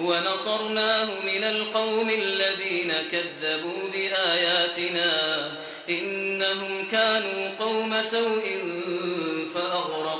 ونصرناه من القوم الذين كذبوا بآياتنا إنهم كانوا قوم سوء أجمعين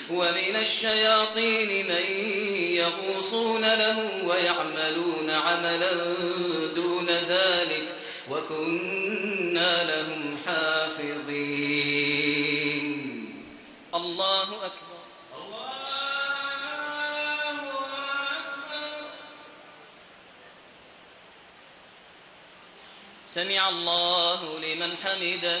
ومن الشياطين من يغوصون له ويعملون عملا دون ذلك وكنا لهم حافظين. الله أكبر. سمع الله لمن حمده.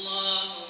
الله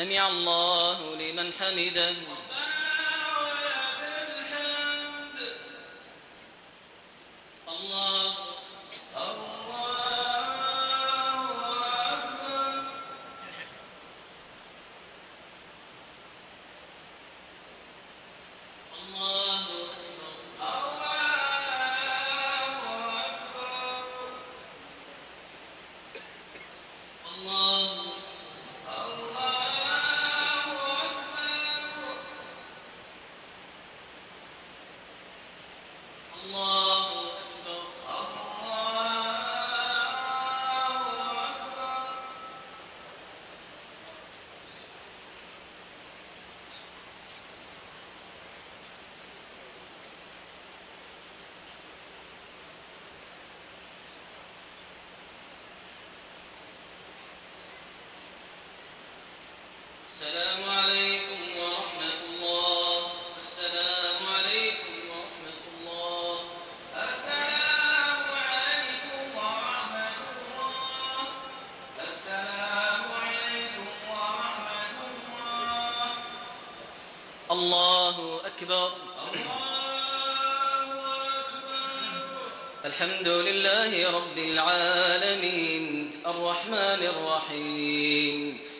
سمع الله لمن حمده الله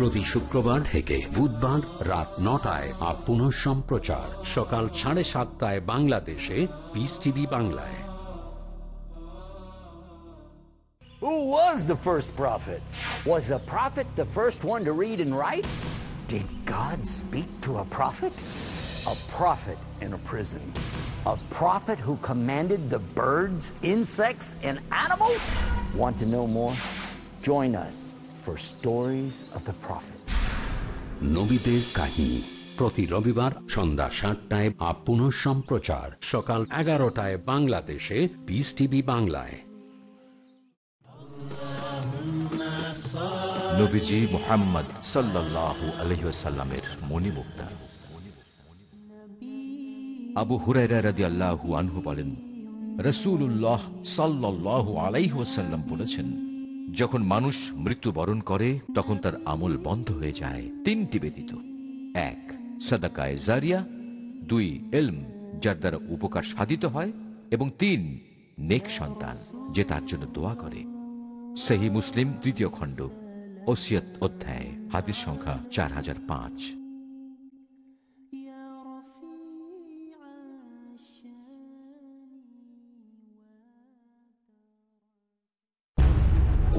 প্রতি শুক্রবার থেকে বুধবার রাত নটায় আর পুনঃ সম্প্রচার সকাল সাড়ে সাতটায় বাংলাদেশে পিস টিভি বাংলায় Who was the first prophet? Was a prophet the first one to read and write? Did God speak to a prophet? A prophet in a prison. A prophet who commanded the birds, insects, and animals? Want to know more? Join us for Stories of the Prophet. নবীদের কাহিনী। প্রতি রবিবার সন্ধ্যা সাতটায় আর পুনঃ সম্প্রচার। সকাল এগারোটায় বাংলাদেশে। পিস টিভি বাংলায়। নবীজি মোহাম্মদ সাল্লাল্লাহু আলহিসাল্লামের মণিমুক্তা। আবু হুরাইরা রাদিয়াল্লাহু আনহু বলেন রসুল্লাহ সাল্লাল্লাহু আলাইহাল্লাম বলেছেন যখন মানুষ মৃত্যুবরণ করে, তখন তার আমল বন্ধ হয়ে যায়। তিনটি ব্যতীত। এক, সাদাকায় জারিয়া। দুই, এলম, যার দ্বারা উপকার সাধিত হয়। এবং তিন, নেক সন্তান, যে তার জন্য দোয়া করে। সেহী মুসলিম, তৃতীয় খণ্ড, ওসিয়ত অধ্যায় হাতির সংখ্যা চার হাজার পাঁচ।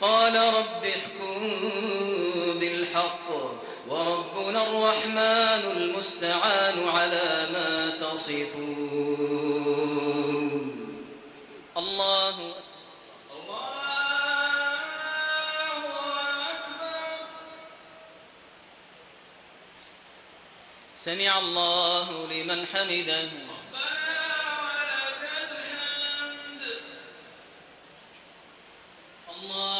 قال رب احكم بالحق وربنا الرحمن المستعان على ما تصفون. الله سمع الله لمن حمده. الله الله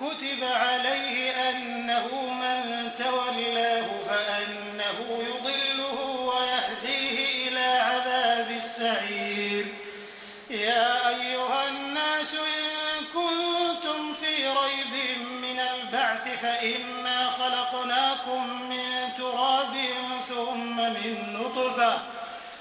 كتب عليه أنه من تولاه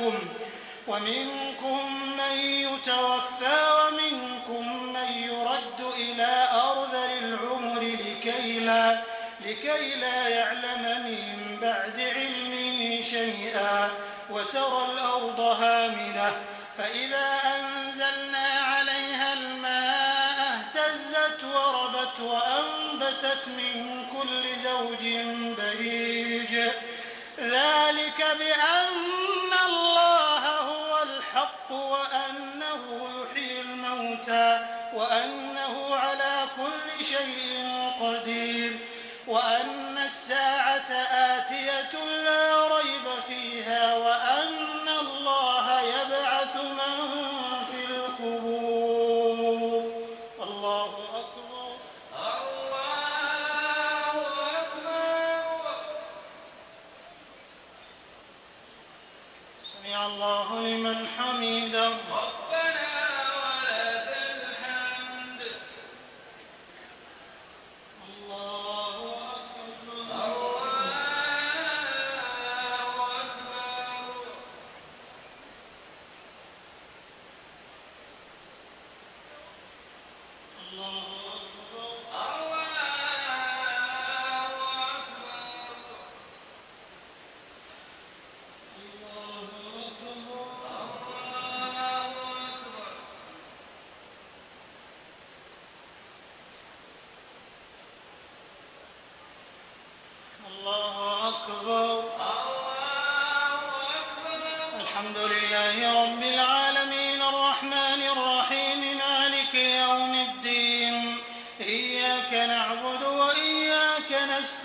أشدكم ومنكم من يتوفى ومنكم من يرد إلى أرذل العمر لكي لا, لكي لا يعلم من بعد علم شيئا وترى الأرض هامنة فإذا أنزلنا عليها الماء اهتزت وربت وأنبتت من كل زوج بهيج ذلك بأن وأنه على كل شيء قدير وأن الساعة آتية لا ريب فيها وأن الله يبعث من في القبور. الله أكبر. الله أكبر. سمع الله لمن حمده.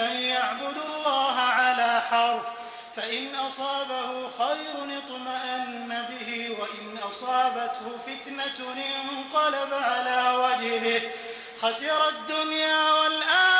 الناس من يعبد الله على حرف فإن أصابه خير اطمأن به وإن أصابته فتنة انقلب على وجهه. خسر الدنيا والآخرة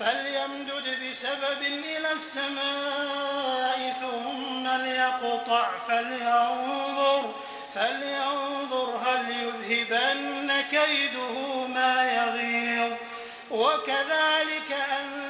فليمدد بسبب إلى السماء ثم ليقطع فلينظر فلينظر هل يذهبن كيده ما يغيظ. وكذلك أنزلناه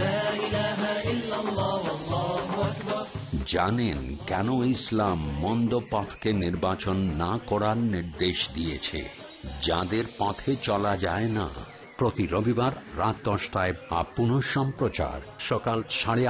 জানেন কেন ইসলাম মন্দ পথকে নির্বাচন না করার নির্দেশ দিয়েছে। যাদের পথে চলা যায় না। প্রতি রবিবার রাত দশটায় বা সম্প্রচার সকাল সাড়ে